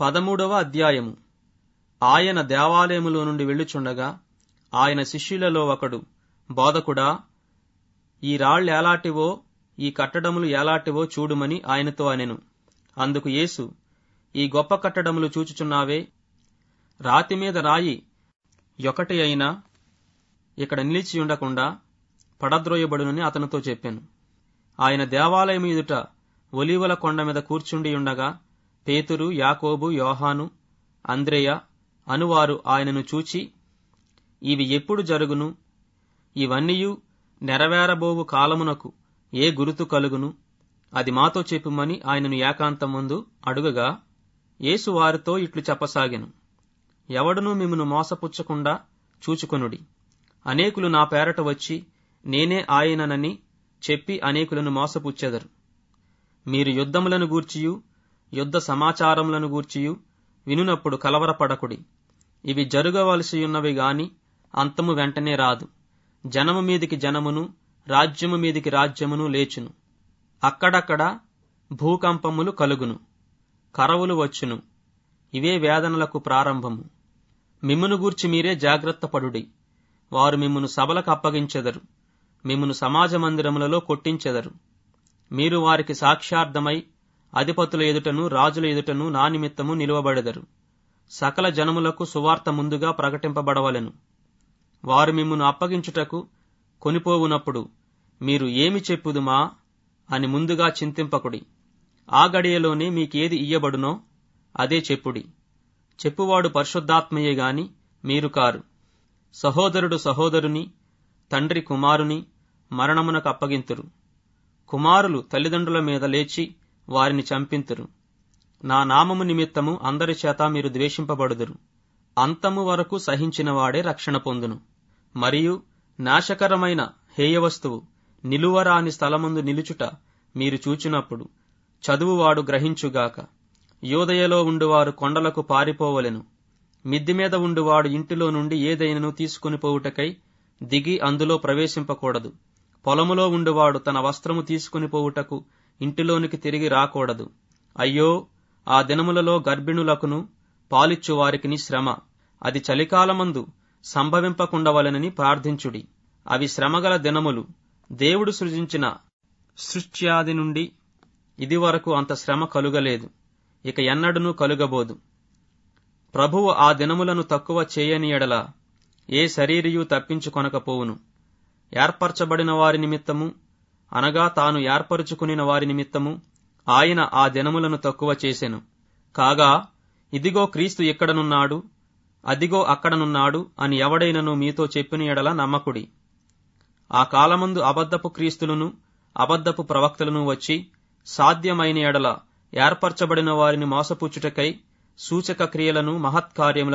పదమూడవ అధ్యాయము. ఆయన దేవాలయములో నుండి వెళ్ళుచుండగా ఆయన శిష్యులలో ఒకడు బోధకుడా ఈ రాళ్ళు ఎలాంటివో ఈ కట్టడములు ఎలాంటివో చూడుమని ఆయనతో అనెను. అందుకు యేసు ఈ గొప్ప కట్టడములు చూచుచున్నావే? రాతి మీద రాయి ఒకటి అయినా ఇక్కడ నిలిచి ఉండకుండా పడద్రోయబడునని అతనితో చెప్పాను. ఆయన దేవాలయం ఎదుట ఒలీవల కొండ మీద కూర్చుండి ఉండగా పేతురు యాకోబు యోహాను అంద్రేయ అనువారు ఆయనను చూచి ఇవి ఎప్పుడు జరుగును? ఇవన్నీయు నెరవేరబోవు కాలమునకు ఏ గురుతు కలుగును? అది మాతో చెప్పుమని ఆయనను ఏకాంతం ముందు అడుగగా యేసు వారితో ఇట్లు చెప్పసాగెను. ఎవడునూ మిమ్మను మోసపుచ్చకుండా చూచుకొనుడి. అనేకులు నా పేరట వచ్చి నేనే ఆయననని చెప్పి అనేకులను మోసపుచ్చెదరు. మీరు యుద్ధములను గూర్చియు యుద్ధ సమాచారములను గూర్చియు వినునప్పుడు కలవరపడకుడి. ఇవి జరుగవలసియున్నవి గాని అంతము వెంటనే రాదు. జనము మీదికి జనమును రాజ్యము మీదికి రాజ్యమును లేచును. అక్కడక్కడ భూకంపములు కలుగును. కరవులు వచ్చును. ఇవే వేదనలకు ప్రారంభము. మిమ్మును గూర్చి మీరే జాగ్రత్త పడుడి. వారు మిమ్మును సభలకు అప్పగించెదరు. మిమ్మును సమాజ మందిరములలో కొట్టించెదరు. మీరు వారికి సాక్ష్యార్థమై అధిపతుల ఎదుటను రాజుల ఎదుటను నా నిమిత్తము నిలువబడెదరు. సకల జనములకు సువార్త ముందుగా ప్రకటింపబడవలెను. వారు మిమ్మును అప్పగించుటకు కొనిపోవునప్పుడు మీరు ఏమి చెప్పుదుమా అని ముందుగా చింతింపకుడి. ఆ గడియలోనే మీకేది ఇయ్యబడునో అదే చెప్పుడి. చెప్పువాడు పరిశుద్ధాత్మయే గాని మీరు కారు. సహోదరుడు సహోదరుని తండ్రి కుమారుని మరణమునకు అప్పగింతురు. కుమారులు తల్లిదండ్రుల మీద లేచి వారిని చంపింతురు. నా నామము నిమిత్తము అందరి చేత మీరు ద్వేషింపబడుదురు. అంతము వరకు సహించిన వాడే రక్షణ పొందును. మరియు నాశకరమైన హేయవస్తువు నిలువరాని స్థలముందు నిలుచుట మీరు చూచినప్పుడు చదువువాడు గ్రహించుగాక. యోదయలో ఉండువారు కొండలకు పారిపోవలెను. మిద్దిమీద ఉండువాడు ఇంటిలో నుండి ఏదైనను తీసుకుని పోవుటకై దిగి అందులో ప్రవేశింపకూడదు. పొలములో ఉండువాడు తన వస్త్రము తీసుకుని పోవుటకు ఇంటిలోనికి తిరిగి రాకూడదు. అయ్యో ఆ దినములలో గర్భిణులకును పాలిచ్చు వారికిని శ్రమ. అది చలికాలమందు సంభవింపకుండవలెనని ప్రార్థించుడి. అవి శ్రమగల దినములు. దేవుడు సృజించిన సృష్ట్యాది నుండి ఇదివరకు అంత శ్రమ కలుగలేదు. ఇక ఎన్నడనూ కలుగబోదు. ప్రభువు ఆ దినములను తక్కువ చేయని ఎడల ఏ శరీరియు తప్పించుకొనకపోవును. ఏర్పరచబడిన వారి నిమిత్తము అనగా తాను ఏర్పరుచుకునిన వారి నిమిత్తము ఆయన ఆ దినములను తక్కువ చేసెను. కాగా ఇదిగో క్రీస్తు ఇక్కడనున్నాడు అదిగో అక్కడనున్నాడు అని ఎవడైనను మీతో చెప్పిన ఎడల నమ్మకుడి. ఆ కాలమందు అబద్ధపు క్రీస్తులను అబద్ధపు ప్రవక్తలను వచ్చి సాధ్యమైన ఎడల ఏర్పరచబడిన వారిని మోసపుచ్చుటకై సూచక క్రియలను మహత్కార్యములను